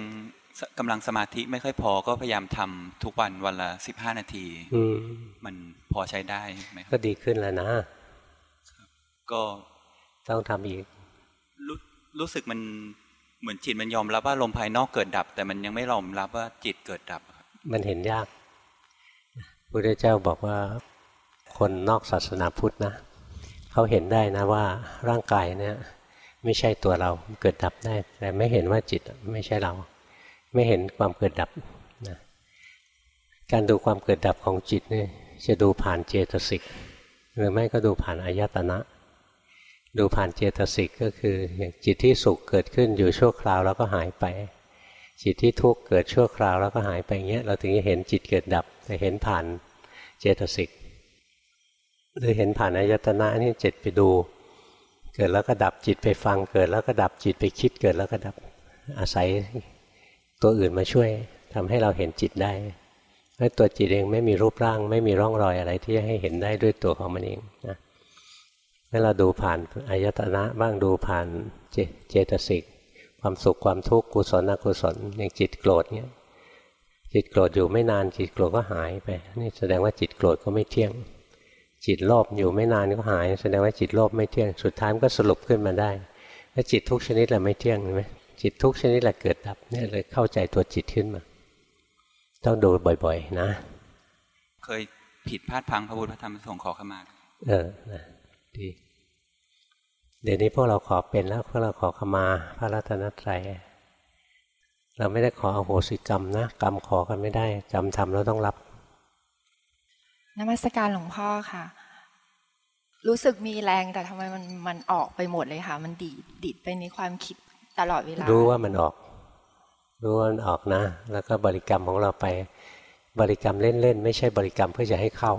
สกำลังสมาธิไม่ค่อยพอก็พยายามทำทุกวันวันละสิบห้านาทีอืมมันพอใช้ได้ไหมคก็รับดีขึ้นแล้วนะก็ต้องทำอีกรู้รู้สึกมันเหมือนจิตมันยอมรับว่าลมภายนอกเกิดดับ แต่มันยังไม่ยอมรับว่าจิตเกิดดับครับมันเห็นยากพระเจ้าบอกว่า คนนอกศาสนาพุทธนะเขาเห็นได้นะว่าร่างกายเนี่ยไม่ใช่ตัวเราเกิดดับได้ แต่ไม่เห็นว่าจิตไม่ใช่เรา ไม่เห็นความเกิดดับนะการดูความเกิดดับของจิตเนี่ยจะดูผ่านเจตสิกหรือไม่ก็ดูผ่านอายตนะ ดูผ่านเจตสิกก็คืออย่างจิตที่สุขเกิดขึ้นอยู่ชั่วคราวแล้วก็หายไป จิตที่ทุกข์เกิดชั่วคราวแล้วก็หายไปเงี้ยเราถึงจะเห็นจิตเกิดดับแต่เห็นผ่านเจตสิก หรือเห็นผ่านอายตนะนี่จิตไปดู เกิดแล้วก็ดับจิตไปฟังเกิดแล้วก็ดับจิตไปคิดเกิดแล้วก็ดับอาศัยตัวอื่นมาช่วยทำให้เราเห็นจิตได้เพราะตัวจิตเองไม่มีรูปร่าง ไม่มีร่องรอยอะไรที่จะให้เห็นได้ด้วยตัวของมันเองนะเมื่อเราดูผ่านอายตนะบ้างดูผ่านเจเจตสิกความสุขความทุกข์กุศลอกุศลอย่างจิตโกรธเนี่ยจิตโกรธอยู่ไม่นานจิตโกรธก็หายไปนี่แสดงว่าจิตโกรธก็ไม่เที่ยง จิตโลภอยู่ไม่นานก็หาย แสดงว่าจิตโลภไม่เที่ยง สุดท้ายมันก็สรุปขึ้นมาได้ว่าจิตทุกชนิดแหละไม่เที่ยงเห็นไหมจิตทุกชนิดแหละเกิดดับเนี่ยเลยเข้าใจตัวจิตขึ้นมา ต้องดูบ่อย ๆ นะ เคยผิดพลาดพลังพระพุทธพระธรรมพระสงฆ์ขอขมา เออนะดีเดี๋ยวนี้พวกเราขอเป็นแล้วพวกเราขอขมา พระรัตนตรัยเราไม่ได้ขออโหสิกรรมนะ กรรมขอกันไม่ได้กรรมทำแล้วต้องรับ นมัสการหลวงพ่อค่ะ รู้สึกมีแรงแต่ทำไมมันมันออกไปหมดเลยค่ะ มันดีดดีดไปในความคิดตลอดเวลา รู้ว่ามันออก รู้ว่ามันออกนะ แล้วก็บริกรรมของเราไป บริกรรมเล่นๆไม่ใช่บริกรรมเพื่อจะให้เข้า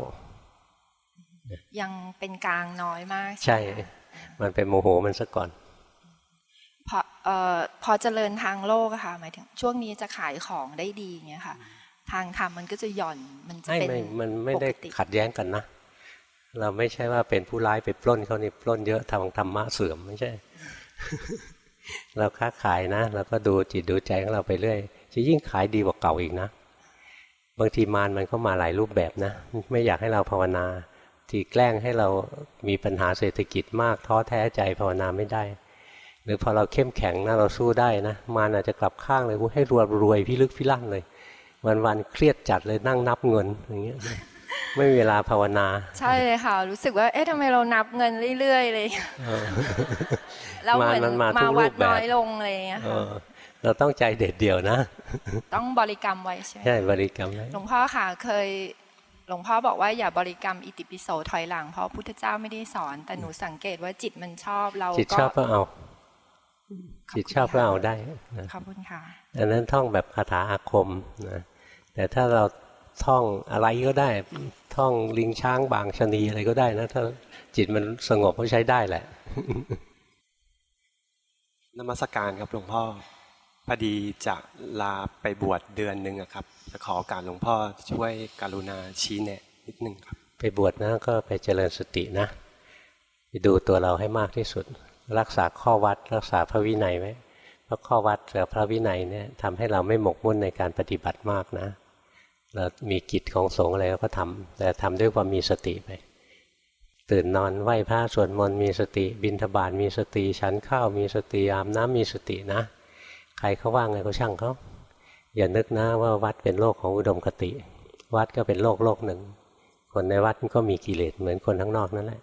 ยังเป็นกลางน้อยมาก ใช่ไหมคะมันเป็นโมโหมันซะก่อน พอเอ่อพอเจริญทางโลกอะค่ะ หมายถึง ช่วงนี้จะขายของได้ดีอย่างเงี้ยค่ะ ทางธรรมมันก็จะหย่อนมันจะไม่เป็นไม่มันไม่ได้ปกติขัดแย้งกันนะ เราไม่ใช่ว่าเป็นผู้ร้ายไปปล้นเขานี่ปล้นเยอะทำธรรมะเสื่อมไม่ใช่ เราค้าขายนะเราก็ดูจิตดูใจของเราไปเรื่อยจะยิ่งขายดีกว่าเก่าอีกนะบางทีมารมันก็มาหลายรูปแบบนะ ไม่อยากให้เราภาวนาทีแกล้งให้เรามีปัญหาเศรษฐกิจมากท้อแท้ใจภาวนาไม่ได้ หรือพอเราเข้มแข็งนะเราสู้ได้นะมารอาจจะกลับข้างเลยให้รวยรวยพิลึกพิลั่นเลย วันๆเครียดจัดเลยนั่งนับเงินอย่างเงี้ยไม่มีเวลาภาวนา ใช่เลยค่ะ รู้สึกว่า เอ๊ะทำไมเรานับเงินเรื่อยๆเลยแล้วเหมือนมันมาทุมากรูวัปดแบบน้อยลงอะไรอย่างเงี้ยเอค่ะอเราต้องใจเด็ดเดี่ยวนะ ต้องบริกรรมไว้ใช่ไหมใช่บริกรรมไว้หลวงพ่อค่ะเคยหลวงพ่อบอกว่าอย่าบริกรรมอิติปิโสถอยหลังเพราะพุทธเจ้าไม่ได้สอน แต่หนูสังเกตว่าจิตมันชอบเราจิตก็ชอบก็เอาขบจิตคุณชอบก็ค่ะเอาได้นะขอบคุณค่ะอันนั้นท่องแบบคาถาอาคมนะ แต่ถ้าเราท่องอะไรก็ได้ ท่องลิงช้างบางชนีอะไรก็ได้นะ ถ้าจิตมันสงบก็ใช้ได้แหละนมัสการครับหลวงพ่อพอดีจะลาไปบวชเดือนหนึ่งครับจะขอการหลวงพ่อช่วยกรุณาชี้แนะนิดนึงครับ ไปบวชนะก็ไปเจริญสตินะไปดูตัวเราให้มากที่สุด รักษาข้อวัด รักษาพระวินัยไว้เพราะข้อวัดกับพระวินัยเนี่ยทำให้เราไม่หมกมุ่นในการปฏิบัติมากนะ เรามีกิจของสงฆ์อะไรก็ทำแต่ทำด้วยความมีสติไป ตื่นนอนไหว้พระสวดมนต์มีสติ บิณฑบาตมีสติฉันข้าวมีสติอาบน้ำมีสตินะ ใครเขาว่าไงก็ช่างเขาอย่านึกนะว่าวัดเป็นโลกของอุดมคติ วัดก็เป็นโลกโลกหนึ่ง คนในวัดก็มีกิเลสเหมือนคนทั้างนอกนั่นแหละ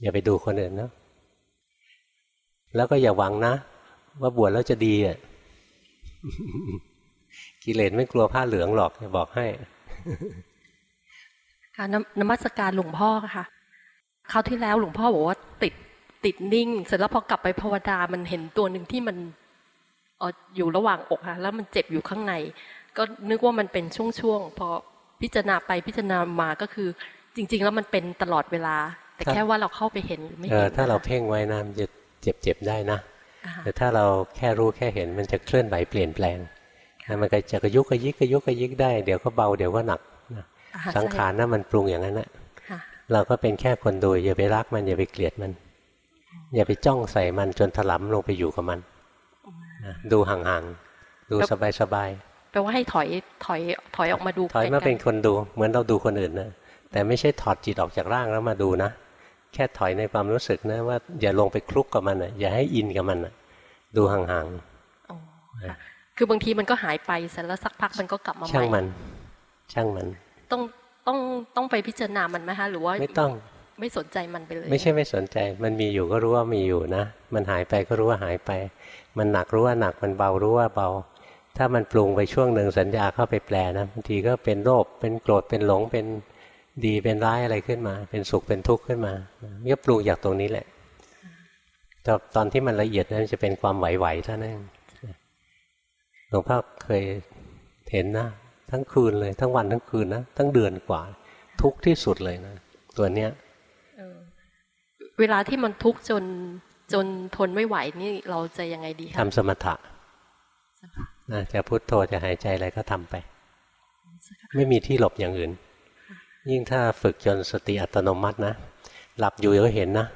อย่าไปดูคนอื่นนะแล้วก็อย่าหวังนะ ว่าบวชแล้วจะดีอะ กิเลสไม่กลัวผ้าเหลืองหรอกจะบอกให้ ค่ะนนมัสการหลวงพ่อค่ะคราวที่แล้วหลวงพ่อบอกว่าติดติดนิ่ง เสร็จแล้วพอกลับไปภาวดามันเห็นตัวหนึ่งที่มันเอออยู่ระหว่างอกค่ะแล้วมันเจ็บอยู่ข้างใน ก็นึกว่ามันเป็นช่วงๆพอพิจารณาไปพิจารณามาก็คือ จริง ๆ แล้วมันเป็นตลอดเวลา แต่แค่ว่าเราเข้าไปเห็นหรือไม่เอเห็อนถ้าเราเพ่งไว้นะมันจะเจ็บเจ็บได้นะแต่ถ้าเราแค่รู้แค่เห็นมันจะเคลื่อนไหวเปลี่ยนแปลงนะ มันก็จะกระยุกกระยิกกระยุกกระยิกได้เดี๋ยวก็เบาเดี๋ยวก็หนักนะอ่าสังขารใช่นะมันปรุงอย่างนั้นนะค่ะเราก็เป็นแค่คนดูอย่าไปรักมันอย่าไปเกลียดมัน อย่าไปจ้องใส่มันจนถลำลงไปอยู่กับมันนะดูห่างๆดูสบายๆแปลว่าให้ถอยถอยถอยออกมาดูถอยมาไกลๆเป็นคนดู เหมือนเราดูคนอื่นนะแต่ไม่ใช่ถอดจิตออกจากร่างแล้วมาดูนะแค่ถอยในความรู้สึกนะว่าอย่าลงไปคลุกกับมันนะอย่าให้อินกับมันนะดูห่างอ๋อ ค่ะคือบางทีมันก็หายไปเสร็จแล้วสักพักมันก็กลับมาๆใหช่างม่มัน ช่างมัน ต้องต้องต้องไปพิจารณามันไหมคะหรือว่าไม่ต้องไม่สนใจมันไปเลย ไม่ใช่ไม่สนใจ มันมีอยู่ก็รู้ว่ามีอยู่นะ มันหายไปก็รู้ว่าหายไป มันหนักรู้ว่าหนักมันเบารู้ว่าเบา ถ้ามันปรุงไปช่วงหนึ่งสัญญาเข้าไปแปลนะบางทีก็เป็นโลภเป็นโกรธเป็นหลงเป็นดีเป็นร้ายอะไรขึ้นมา เป็นสุขเป็นทุกข์ขึ้นมาก็ปรุงจากตรงนี้แหละแต่ตอนที่มันละเอียดนั้นจะเป็นความไหวๆเท่านั้น หลวงพ่อเคยเห็นนะ ทั้งคืนเลยทั้งวันทั้งคืนนะทั้งเดือนกว่า ทุกข์ที่สุดเลยนะตัวเนี้ยเออเวลาที่มันทุกข์จนจนทนไม่ไหวนี่เราจะยังไงดีคะทำสมถะนะจะพุโทโธจะหายใจอะไรก็ทำไป ไม่มีที่หลบอย่างอื่น ยิ่งถ้าฝึกจนสติอัตโนมัตินะ หลับอยู่ก็เห็นนะ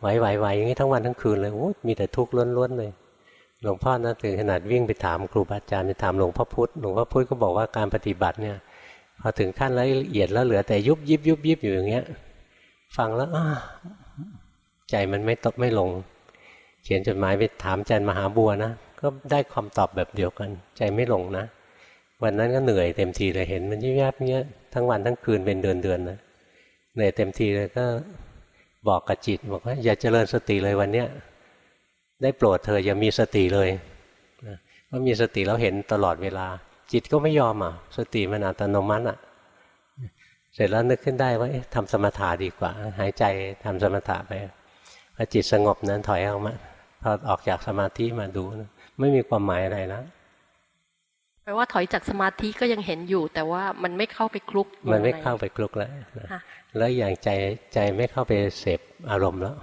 ไหวไหวไหวอย่างนี้ทั้งวันทั้งคืนเลยโอ้มีแต่ทุกข์ล้วนๆเลย หลวงพ่อนะถึงขนาดวิ่งไปถามครูบาอาจารย์ไปถามหลวงพ่อพุธหลวงพ่อพุธก็บอกว่าการปฏิบัติเนี่ยพอถึงขั้นละเอียดแล้วเหลือแต่ยุบยิบยุบยิบอยู่อย่างเงี้ย ฟังแล้วใจมันไม่ตกไม่ลง เขียนจดหมายไปถามอาจารย์มหาบัวนะก็ได้คำตอบแบบเดียวกัน ใจไม่ลงนะ วันนั้นก็เหนื่อยเต็มทีเลยเห็น มันยิบยับเงี้ยทั้งวันทั้งคืนเป็นเดือนเดือนๆนะเหนื่อยเต็มทีเลยก็บอกกับจิตบอกว่าอย่าเจริญสติเลยวันเนี้ย ได้โปรดเธออย่ามีสติเลยนะว่ามีสติแล้วเห็นตลอดเวลา จิตก็ไม่ยอมอะ สติมันอัตโนมัติอะ เสร็จแล้วนึกขึ้นได้ว่าเอ๊ะทำสมถะดีกว่า หายใจทำสมถะไปพอจิตสงบนั้นถอยออกมาพอออกจากสมาธิมาดูนะไม่มีความหมายอะไรแล้วแปลว่าถอยจากสมาธิก็ยังเห็นอยู่ แต่ว่ามันไม่เข้าไปคลุก มันไม่อยู่เข้าไปคลุกแล้วนะค่ะแล้วอย่างใจใจไม่เข้าไปเสพอารมณ์แล้ว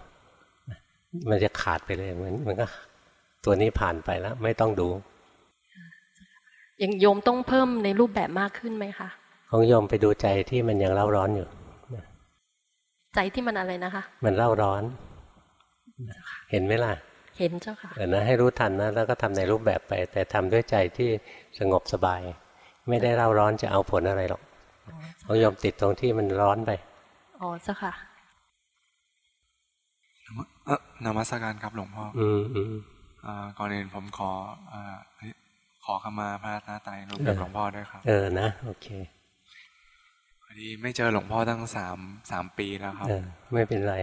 มันจะขาดไปเลยเหมือนมันก็ตัวนี้ผ่านไปแล้ว ไม่ต้องดูยังโยมต้องเพิ่มในรูปแบบมากขึ้นไหมคะ ของโยมไปดูใจที่มันยังเล่าร้อนอยู่ ใจที่มันอะไรนะคะ มันเล่าร้อน เห็นไหมล่ะ เห็นเจ้าค่ะเออนะให้รู้ทันนะแล้วก็ทำในรูปแบบไป แต่ทำด้วยใจที่สงบสบาย ไม่ได้เล่าร้อนจะเอาผลอะไรหรอกของโยมติดตรงที่มันร้อนไป อ๋อเจ้าค่ะเอ่อ นมัสการครับหลวงพ่ออืมอืมอ่าก่อนอื่นผมขออ่าเฮ้ยขอขมาพระรัตนตรัยรวมกับหลวงพ่อด้วยครับ เออนะโอเคพอดีไม่เจอหลวงพ่อตั้งสามสามปีแล้วครับเออไม่เป็นไร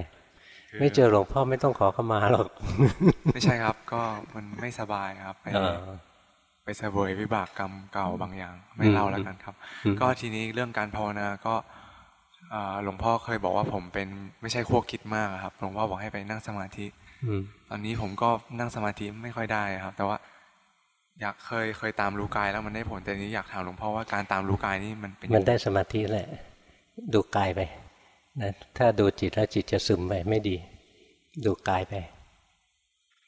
คือไม่เจอหลวงพ่อไม่ต้องขอขมาหรอก ไม่ใช่ครับ ก็มันไม่สบายครับไปเออไปเสวยวิบากกรรมเก่าบางอย่าง ไม่อืมเล่าแล้วกันครับอืมก็ทีนี้เรื่องการภาวนาก็อ่า หลวงพ่อเคยบอกว่าผมเป็นไม่ใช่พวกคิดมากอะครับ หลวงพ่อบอกให้ไปนั่งสมาธิอืมตอนนี้ผมก็นั่งสมาธิไม่ค่อยได้ครับ แต่ว่า อยากเคยเคยตามรู้กายแล้วมันได้ผลแต่นี้อยากถามหลวงพ่อว่าการตามรู้กายนี่มันเป็นมันได้สมาธิแหละ ดูกายไปนะถ้าดูจิตแล้วจิตจะซึมไปไม่ดี ดูกายไป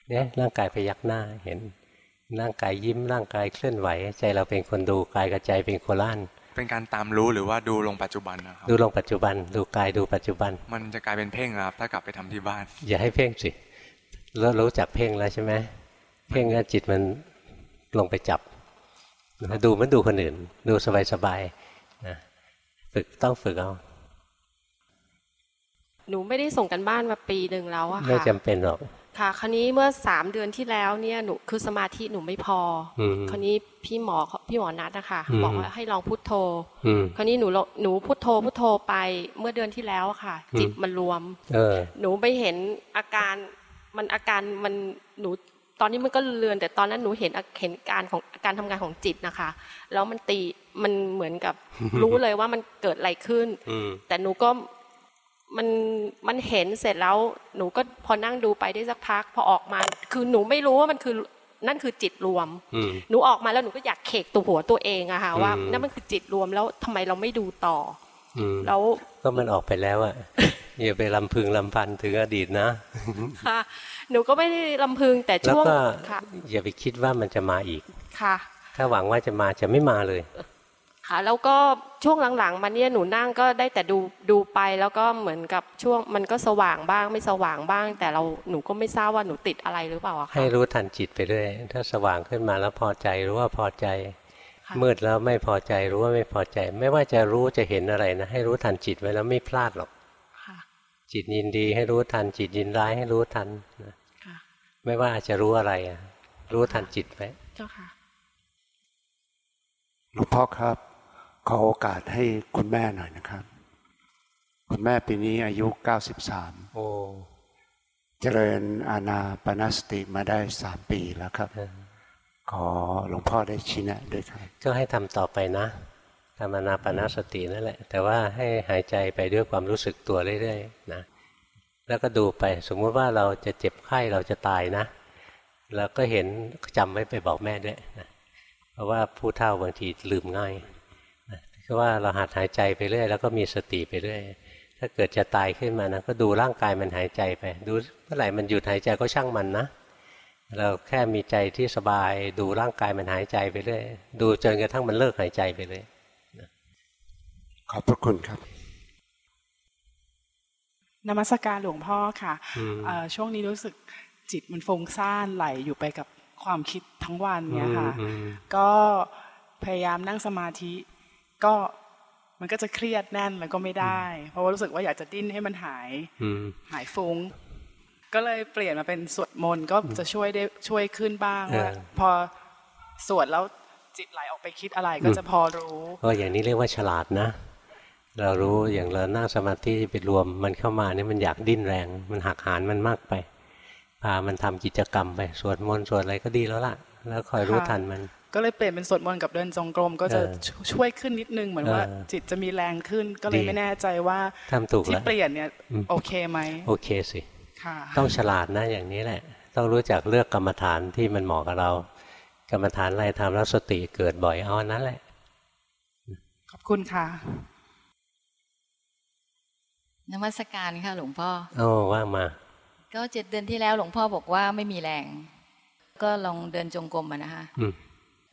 เนี่ยร่างกายไปยักหน้าเห็นร่างกายยิ้มร่างกายเคลื่อนไหว ใจเราเป็นคนดูกายกับใจเป็นโคล่าน เป็นการตามรู้หรือว่าดูลงปัจจุบันนะครับดูลงปัจจุบัน ดูกายดูปัจจุบัน มันจะกลายเป็นเพ่งครับ ถ้ากลับไปทำที่บ้าน อย่าให้เพ่งสิแล้วรู้จักเพ่งแล้วใช่ไหมเพ่งแล้วจิตมันลงไปจับดูมันดูคนอื่น ดูสบายๆนะฝึกต้องฝึกเอาหนูไม่ได้ส่งกันบ้านมาปีหนึ่งแล้วอะค่ะไม่จำเป็นหรอก ค่ะ คราวนี้เมื่อสามเดือนที่แล้วเนี่ยหนูคือสมาธิหนูไม่พออมคราวนี้พี่หมอพี่หมอนัดนะคะอืมบอกว่าให้ลองพุทโธอืมคราวนี้หนูลองหนูพุทโธพุทโธไปเมื่อเดือนที่แล้วอะค่ะอืมจิตมันรวมเออหนูไปเห็นอาการมันอาการมันหนูตอนนี้มันก็เลือนแต่ตอนนั้นหนูเห็นอาเห็นการของการทำงานของจิตนะคะ แล้วมันตีมันเหมือนกับรู้เลยว่ามันเกิดอะไรขึ้นอืมแต่หนูก็ มันมันเห็นเสร็จแล้วหนูก็พอนั่งดูไปได้สักพัก พอออกมา คือหนูไม่รู้ว่ามันคือนั่นคือจิตรวมอืมหนูออกมาแล้วหนูก็อยากเขกตัวหัวตัวเองอะค่ะว่าอืมนั่นมันคือจิตรวมแล้วทำไมเราไม่ดูต่ออืมแล้วก็มันออกไปแล้วอะอย่าไปลำพึงลำพันถึงอดีตนะค่ะหนูก็ไม่ได้ลำพึงแต่แล้วช่วงก็ค่ะอย่าไปคิดว่ามันจะมาอีกค่ะ ถ้าหวังว่าจะมาจะไม่มาเลย ค่ะแล้วก็ช่วงหลังๆ มาเนี่ยหนูนั่งก็ได้แต่ดูดูไป แล้วก็เหมือนกับช่วงมันก็สว่างบ้างไม่สว่างบ้าง แต่เราหนูก็ไม่ทราบว่าหนูติดอะไรหรือเปล่าอะค่ะให้รู้ทันจิตไปเรื่อยถ้าสว่างขึ้นมาแล้วพอใจรู้ว่าพอใจค่ะมืดแล้วไม่พอใจรู้ว่าไม่พอใจ ไม่ว่าจะรู้จะเห็นอะไรนะ ให้รู้ทันจิตไว้แล้วไม่พลาดหรอกค่ะจิตยินดีให้รู้ทันจิตยินร้ายให้รู้ทันนะค่ะไม่ว่าจะรู้อะไรอะรู้ทันจิตไว้เจ้าค่ะหลวงพ่อครับ ขอโอกาสให้คุณแม่หน่อยนะครับ คุณแม่ปีนี้อายุ 93 โอ้เจริญอาณาปณสติมาได้สามปีแล้วครับ ขอหลวงพ่อได้ชี้แนะด้วยครับ ก็ให้ทำต่อไปนะทำอนาปนาสตินั่นแหละ แต่ว่าให้หายใจไปด้วยความรู้สึกตัวเรื่อยๆนะแล้วก็ดูไปสมมุติว่าเราจะเจ็บไข้เราจะตายนะเราก็เห็นจำไว้ไปบอกแม่ด้วยนะเพราะว่าผู้เฒ่าบางทีลืมง่ายนะ คือว่าเราหัดหายใจไปเรื่อยแล้วก็มีสติไปเรื่อยถ้าเกิดจะตายขึ้นมานะก็ดูร่างกายมันหายใจไป ดูเมื่อไหร่มันหยุดหายใจก็ช่างมันนะ เราแค่มีใจที่สบาย ดูร่างกายมันหายใจไปเรื่อยดูจนกระทั่งมันเลิกหายใจไปเลยขอบพระคุณครับนมัสการหลวงพ่อค่ะอืมเอ่อช่วงนี้รู้สึกจิตมันฟุ้งซ่านไหลอยู่ไปกับความคิดทั้งวันเนี่ยค่ะอืมก็พยายามนั่งสมาธิ ก็มันก็จะเครียดแน่นแล้วก็ไม่ได้ เพราะว่ารู้สึกว่าอยากจะดิ้นให้มันหายอืมหายฟุ้ง ก็เลยเปลี่ยนมาเป็นสวดมนต์ก็จะช่วยได้ช่วยขึ้นบ้างเออว่าพอสวดแล้วจิตไหลออกไปคิดอะไรก็จะพอรู้ก็อย่างนี้เรียกว่าฉลาดนะ เรารู้อย่างเรานั่งสมาธิไปรวมมันเข้ามานี่มันอยากดิ้นแรง มันหักหานมันมากไปพามันทำกิจกรรมไปสวดมนต์สวดอะไรก็ดีแล้วล่ะ แล้วคอยรู้ค่ะทันมัน ก็เลยเปลี่ยนเป็นสวดมนต์กับเดินจงกรมก็จะเออช่วยขึ้นนิดนึงเหมือนว่าเออจิตจะมีแรงขึ้น ก็เลยดีไม่แน่ใจว่าทำถูกที่แล้วเปลี่ยนเนี่ยอืมโอเคไหมโอเคสิค่ะต้องฉลาดนะอย่างนี้แหละ ต้องรู้จักเลือกกรรมฐานที่มันเหมาะกับเรา กรรมฐานอะไรทำแล้วสติเกิดบ่อยเอาอันนั้นแหละ ขอบคุณค่ะนมัสการค่ะหลวงพ่อโอ้ว่างมา ก็เจ็ดเดือนที่แล้วหลวงพ่อบอกว่าไม่มีแรง ก็ลองเดินจงกรมอะนะคะอืม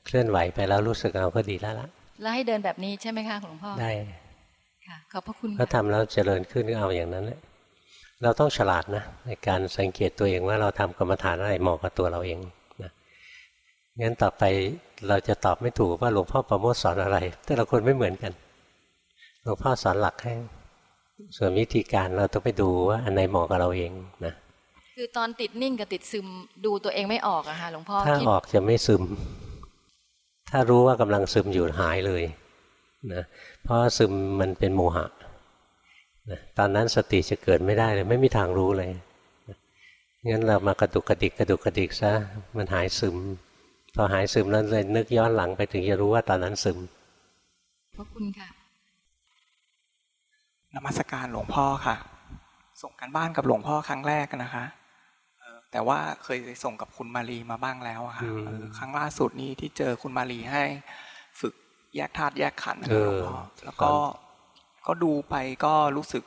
เคลื่อนไหวไปแล้วรู้สึกเอาก็ดีแล้วล่ะแล้วให้เดินแบบนี้ใช่ไหมคะหลวงพ่อได้ค่ะขอบพระคุณถ้าค่ะทำแล้วเจริญขึ้นก็เอาอย่างนั้นแหละเราต้องฉลาดนะในการสังเกตตัวเองว่าเราทำกรรมฐานอะไรเหมาะกับตัวเราเองนะงั้นต่อไปเราจะตอบไม่ถูกว่าหลวงพ่อประโมทสอนอะไร แต่ละคนไม่เหมือนกัน หลวงพ่อสอนหลักให้ส่วนวิธีการเราต้องไปดูว่าอันไหนเหมาะกับเราเองนะคือตอนติดนิ่งกับติดซึมดูตัวเองไม่ออกอะค่ะหลวงพ่อถ้าคิดออกจะไม่ซึม ถ้ารู้ว่ากำลังซึมอยู่หายเลยนะเพราะซึมมันเป็นโมหะนะตอนนั้นสติจะเกิดไม่ได้เลย ไม่มีทางรู้เลยนะงั้นเรามากระดุกกระดิกกระดุกกระดิกซะมันหายซึม พอหายซึมแล้วเลยนึกย้อนหลังไปถึงจะรู้ว่าตอนนั้นซึมพระคุณค่ะนมัสการหลวงพ่อค่ะ ส่งกันบ้านกับหลวงพ่อครั้งแรกนะคะเอ่อ แต่ว่าเคยส่งกับคุณมารีมาบ้างแล้วอะค่ะครั้งล่าสุดนี้ที่เจอคุณมารีให้ ฝึกแยกธาตุแยกขันธ์นะครับหลวงพ่อแล้วก็ก็ดูไปก็รู้สึก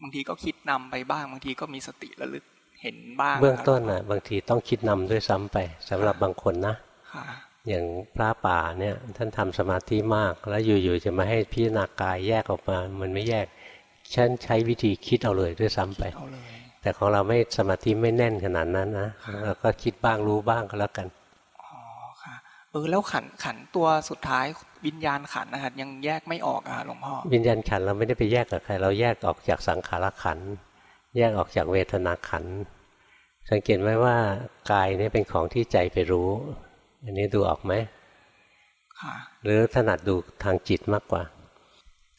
บางทีก็คิดนำไปบ้างบางทีก็มีสติระลึกเห็นบ้าง เบื้องต้นอะ บางทีต้องคิดนำด้วยซ้ำไปสำหรับบางคนนะค่ะอย่างพระป่าเนี่ยท่านทำสมาธิมาก แล้วอยู่ๆจะมาให้พิจารณากายแยกออกมา มันไม่แยกฉันใช้วิธีคิดเอาเลยด้วยซ้ำไปเอาเลย แต่ของเราไม่สมาธิไม่แน่นขนาดนั้นนะเราก็คิดบ้างรู้บ้างก็แล้วกันอ๋อค่ะเออแล้วขันขันตัวสุดท้ายวิญญาณขันนะฮะยังแยกไม่ออกอะหลวงพ่อวิญญาณขันธ์เราไม่ได้ไปแยกกับใคร เราแยกออกจากสังขารขันธ์แยกออกจากเวทนาขันธ์สังเกตไหมว่ากายนี่เป็นของที่ใจไปรู้ อันนี้ดูออกไหมค่ะหรือถนัดดูทางจิตมากกว่า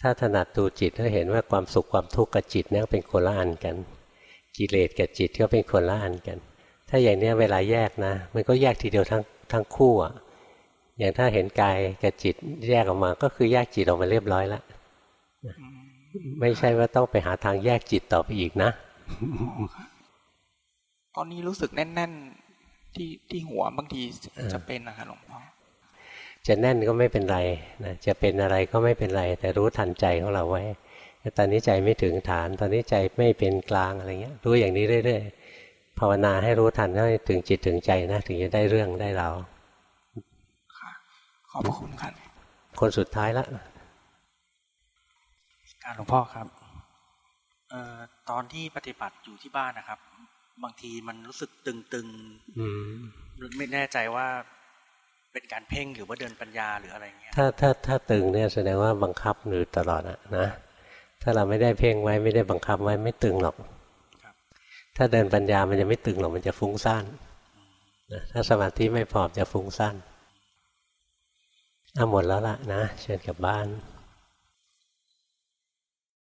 ถ้าถนัดดูจิตก็เห็นว่าความสุขความทุกข์กับจิตเนี่ยเป็นคนละอันกัน กิเลสกับจิตก็เป็นคนละอันกัน ถ้าอย่างเนี้ยเวลาแยกนะ มันก็แยกทีเดียวทั้งทั้งคู่อะอย่างถ้าเห็นกายกับจิตแยกออกมา ก็คือแยกจิตออกมาเรียบร้อยแล้วไม่ใช่ว่าต้องไปหาทางแยกจิตต่อไปอีกนะ ตอนนี้รู้สึกแน่น ๆ ที่ที่หัวบางทีจะเป็นนะคะหลวงพ่อจะแน่นก็ไม่เป็นไรนะจะเป็นอะไรก็ไม่เป็นไร แต่รู้ทันใจของเราไว้ ตอนนี้ใจไม่ถึงฐาน ตอนนี้ใจไม่เป็นกลางอะไรเงี้ยรู้อย่างนี้เรื่อยๆภาวนาให้รู้ทันให้ถึงจิตถึงใจนะถึงจะได้เรื่องได้เราขอบพระคุณครับ คนสุดท้ายละการหลวงพ่อครับเอ่อตอนที่ปฏิบัติอยู่ที่บ้านนะครับ บางทีมันรู้สึกตึงอืมๆไม่แน่ใจว่าเป็นการเพ่งหรือว่าเดินปัญญาหรืออะไรเงี้ยถ้าถ้าถ้าตึงเนี่ยแสดงว่าบังคับหรือตลอดอะนะ ถ้าเราไม่ได้เพ่งไว้ไม่ได้บังคับไว้ไม่ตึงหรอก ถ้าเดินปัญญามันจะไม่ตึงหรอกมันจะฟุ้งซ่านนะถ้าสมาธิไม่พอจะฟุ้งซ่านเอาหมดแล้วล่ะนะ เชิญกลับบ้าน